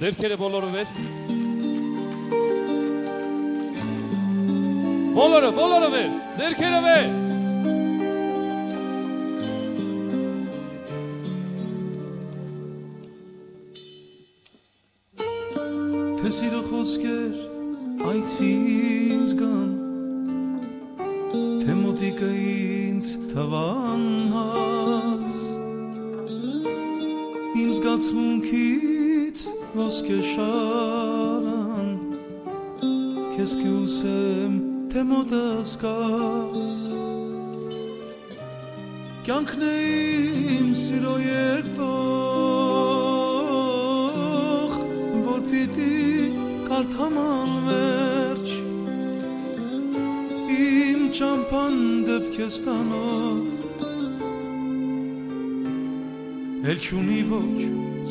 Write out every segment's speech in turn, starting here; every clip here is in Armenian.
Ձերքերը բոլորը վեր։ Բոլորը, բոլորը վեր, ձերքերը վեր։ Թե սիրո խոսքեր այցից գան Թե մոտիկը ինձ թվան հաց Իմ զգացմունքից ոսկե շարան Քեզ կուսեմ թե մոտս կաս Կյանքն է իմ սիրո երկտող Որ պիտի կարդաման վերջ Իմ ճամպան դեպքես տանող Էլ չունի ոչ,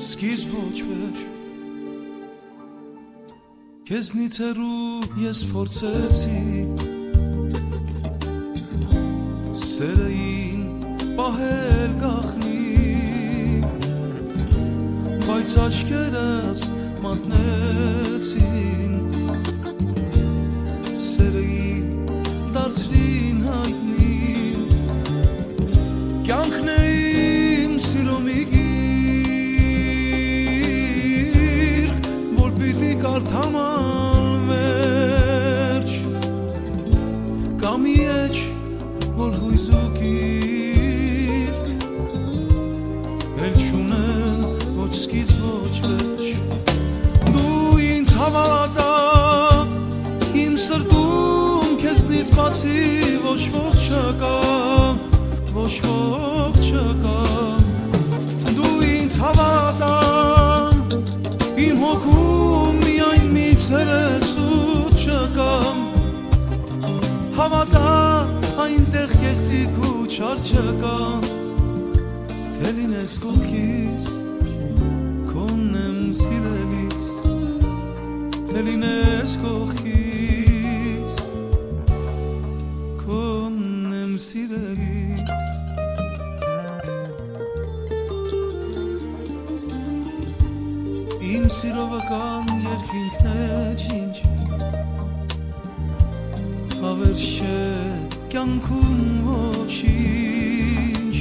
սկիզբ ոչ վերջ Քեզնից հեռու ես փորձեցի Սերային պահել գախնի Բայց աչքերս մատնեցին Սերային դարձրին հայտնի Կյանքն է իմ սիրո մի գիրք Որ պիտի կարդաման սրտում քեզնից բացի ոչ ոք չկա Ոչ ոք չկա Դու ինձ հավատա Իմ հոգում միայն մի ցերես ու չկա Հավատա այնտեղ կեղծիկ ու չար չկա Թե լինես կողքիս Քոնն եմ սիրելիս Թե լինես կողքիս սիրովական երկինքն է ջինջ Հավերջ չէ կյանքում ոչինչ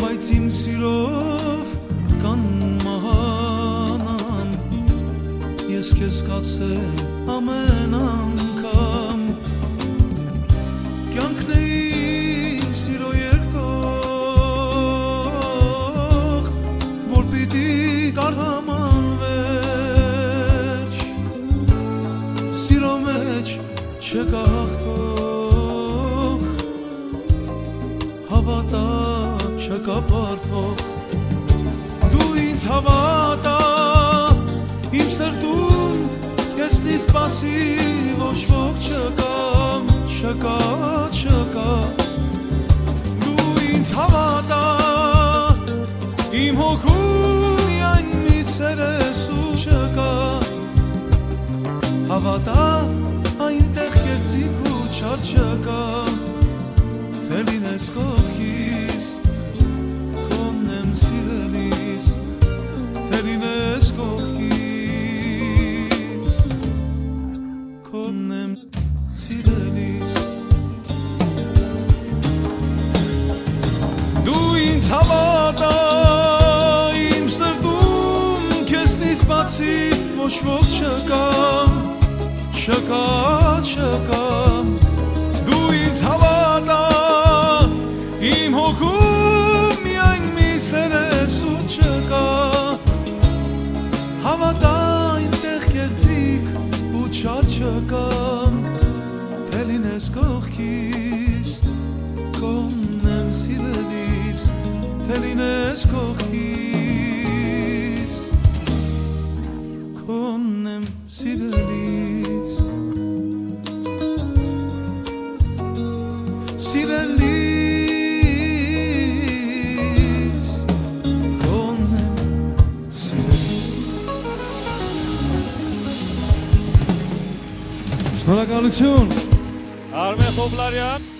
Բայց իմ սիրով կան մահանամ Ես քեզ կասեմ ամեն անգամ Սիրո մեջ չկա հաղթող Հավատա չկա բարդվող Դու ինձ հավատա Իմ սրտում քեզնից բացի ոչ ոք չկա Չկա, չկա Դու ինձ հավատա Իմ հոգում Հավատա այնտեղ կերծիկ ու չար չկա Թե լինես կողքիս Քոնն եմ սիրելիս Թե լինես կողքիս Քոնն եմ սիրելիս Դու ինձ հավատա Իմ սրտում քեզնից բացի ոչ ոք չկա Չկա, չկա Դու ինձ հավատա Իմ հոգում միայն մի սերես ու չկա Հավատա այնտեղ կերծիկ ու չար չկա Թե լինես կողքիս Քոնն եմ սիրելիս Թե լինես կողքիս Սիրելիս Քոնն եմ սիրելիս Շնորհակալություն։ Արմեն Խոբլարյան